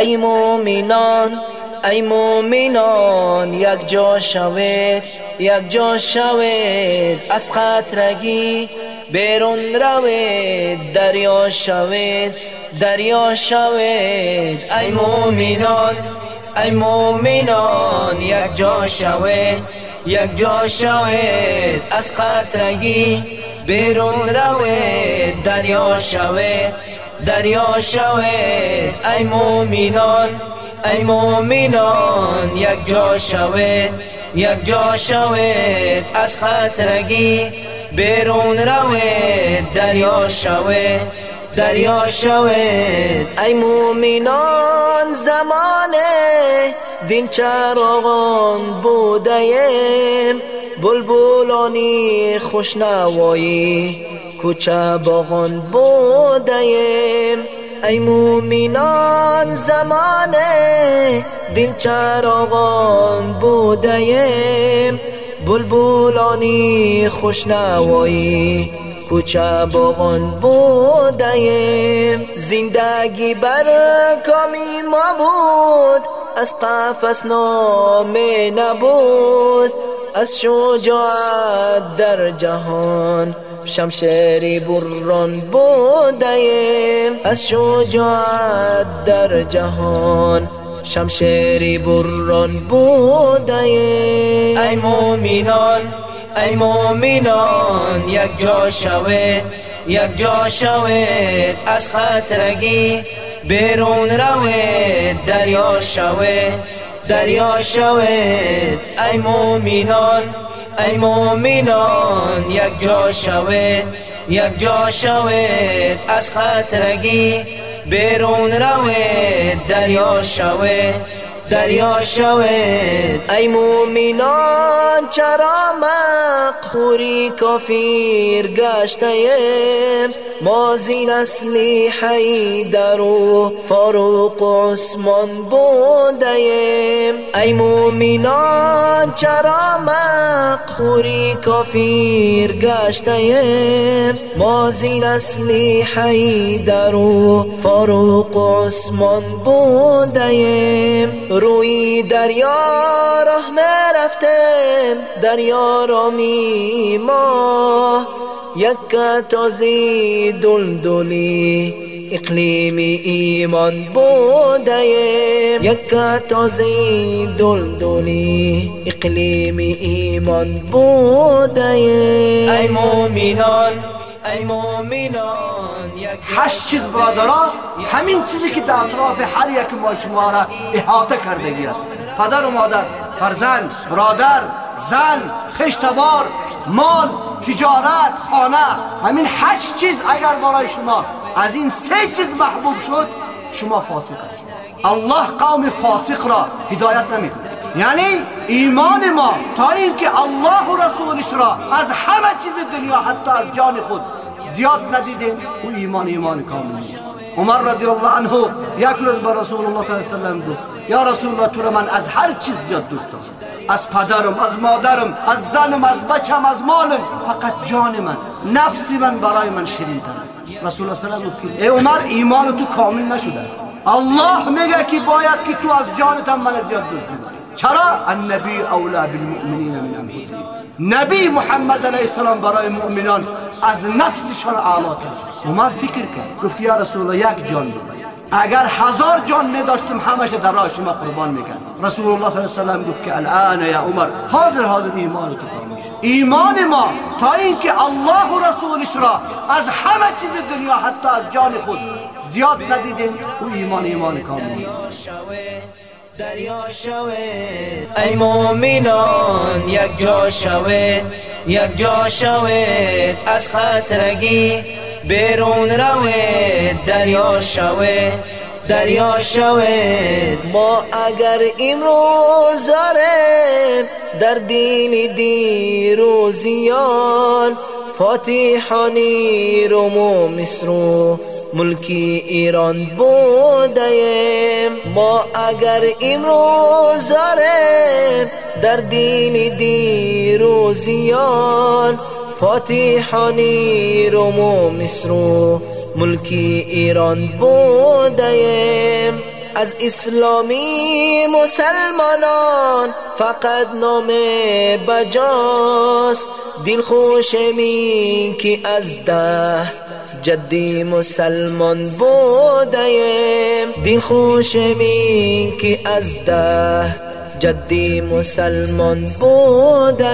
ای مومنان ای مومنان یک جا شوید یک جا شوید از خطرگی بیرون روید دریا شوید دریا شوید. ای مومنان ای مومنان یک جا شوید یک جا شوید از قطرگی بیرون روید دریا شوید. دریا شوید ای مومنان ای مومنان یک جا شوید یک جا شوید از خطرگی بیرون روید دریا شوید دریا شوید ای مومنان زمانه دین چراغان بودیم. بلبلانی خوشنوایی. کوچه باغان بودیم. ای مومنان زمانه دل چراغان بودیم. بلبلانی خوشنوایی کوچه باغان بودیم. زندگی بر کامی ما بود. از قفص نامه نبود. از شجاعت در جهان شمشیری بران بودیم از شجاعت در جهان. شمشیری بران بودیم ای مومنان ای مومنان یک جا شوید یک جا شوید از خطرگی بیرون روید. دریا شوید دریا شوید ای مومنان ای مومنان یک جا شوید یک جا شوید از خطرگی بیرون روید دریا شوید. دریا شوید. ای مومنان چرا مقهوری کافیر گشتیم ما زین اصلی حیدر و فاروق و عثمان بودیم ای مومنان چرا مقهوری کافیر گشتیم ما زین اصلی حیدر و فاروق و عثمان بودیم روی دریا راه رفتم دریا را می ما یک تازی دلدلی اقلیم ایمان بودیم یک تازی دلدلی اقلیم ایمان بودیم ای مومنان ای مومنان. هشت چیز برادران همین چیزی که در اطراف هر یک ما شما را احاطه کرده است پدر و مادر فرزند برادر زن خشتبار مال تجارت خانه همین هشت چیز اگر برای شما از این سه چیز محبوب شد شما فاسق است الله قوم فاسق را هدایت نمیده یعنی ایمان ما تا اینکه الله و رسولش را از همه چیز دنیا حتی از جان خود زیاد ندیدیم. او ایمان ایمان کامل نیست. عمر رضی الله عنه یک روز به رسول الله صلی الله علیه و گفت یا رسول الله تو من از هر چیز زیاد دوست دارم. از پدرم از مادرم از زنم از بچم از مالم. فقط جان من نفس من برای من شیرین تر است. رسول الله صلی الله علیه و ای عمر ایمان تو کامل نشده است. الله میگه که باید که تو از جانت من زیاد دوست داری چرا؟ النبی اولا بالمؤمنین من انفسهم. نبی محمد علیه السلام برای مؤمنان از نفسشان اعلی کرد. عمر فکر کرد گفت یا رسول الله یک جان بود اگر هزار جان می داشتم همش در راه شما قربان می‌کرد رسول الله صلی الله علیه و گفت که الان یا عمر حاضر حاضر ایمان تو ایمان ما تا اینکه الله و رسولش را از همه چیز دنیا حتی از جان خود زیاد ندیدیم او ایمان ایمان کامل نیست. دریا شوید ای مومنان یک جا شوید یک جا شوید از خطرگی بیرون روید دریا شوید دریا شوید ما اگر امروز در دین دیروزیان فاتحانی روم مصر ملکی ایران بودیم ما اگر امروز در دین دیروزیان فاتحانی روم مصر ملکی ایران بودیم از اسلامی مسلمانان فقط نام بجاست. دل خوشمی که از ده جدی مسلمان بودیم. دل خوشمی که از ده جدی مسلمان بودیم.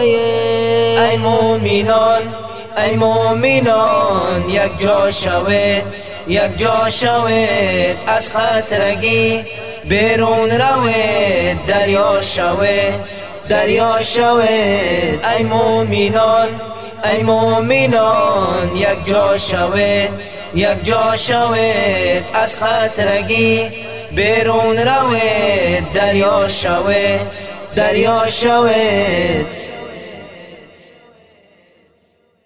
ای مومنان ای مومنان یک جا شوید. یک جا شوید از قطرگی بیرون روید دریا شوید. دریا شوید ای مومنان ای مومنان یک جا شوید. یک جا شوید از قطرگی بیرون روید دریا شوید. دریا شوید